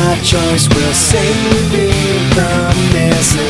My choice. Will save me from this